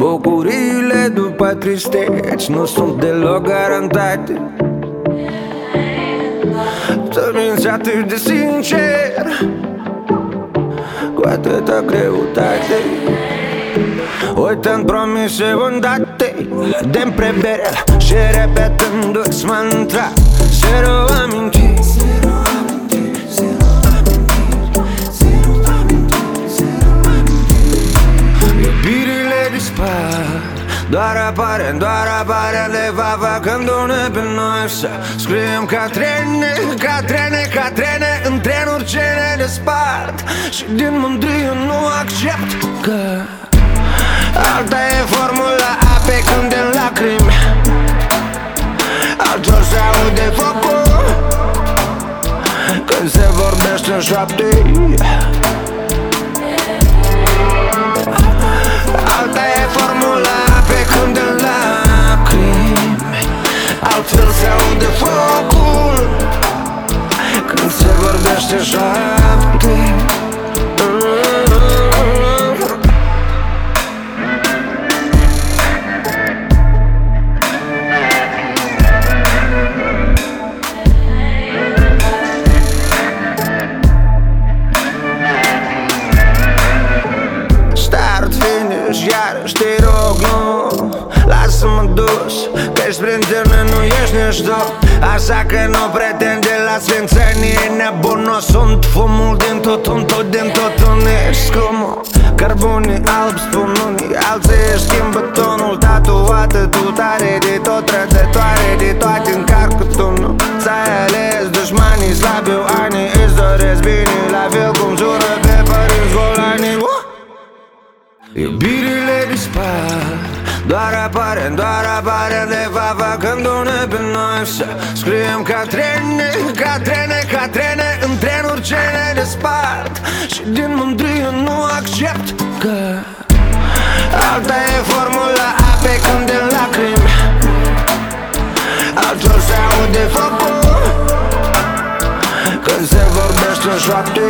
Bucuriile după tristeți nu sunt deloc garantate. Să minți atât de sincer Cu atâta greutate. Uitând promise undate de preberel Și repetându-ți mantra Zero amintiri Doar apare, doar apare Le va făcându-ne pe noi Să scriem ca trene, ca trene, ca trene În trenuri ce ne despart. Și din mândrie nu accept Că Alta e formula apei când în lacrimi. Altul se aude focul Când se vorbește în șoapte Altfel se aude focul. Când se vorbește în Lasă-mă dus Că-și printre noi nu ești nici tu Așa că nu pretinde la sfințenie Nebun, nu sunt fumul din tot un tot din tot un ești scumul Cărbunii alb spun unii Alții își schimbă tonul Tatuată tu tare de tot Trădătoare de toate încarc cu tunul Ți-ai ales dușmanii slabi Anii îți doresc bine La fel cum jură pe părinți golanii uh! Iubirile dispar Doar apare, doar apare De va făcându-ne pe noi Să scriem ca trene, ca trene, ca trene În trenuri ce ne despart. Și din mândrie nu accept Că Alta e formula apei când în lacrimi. Altul se aude focul Când se vorbește în șoapte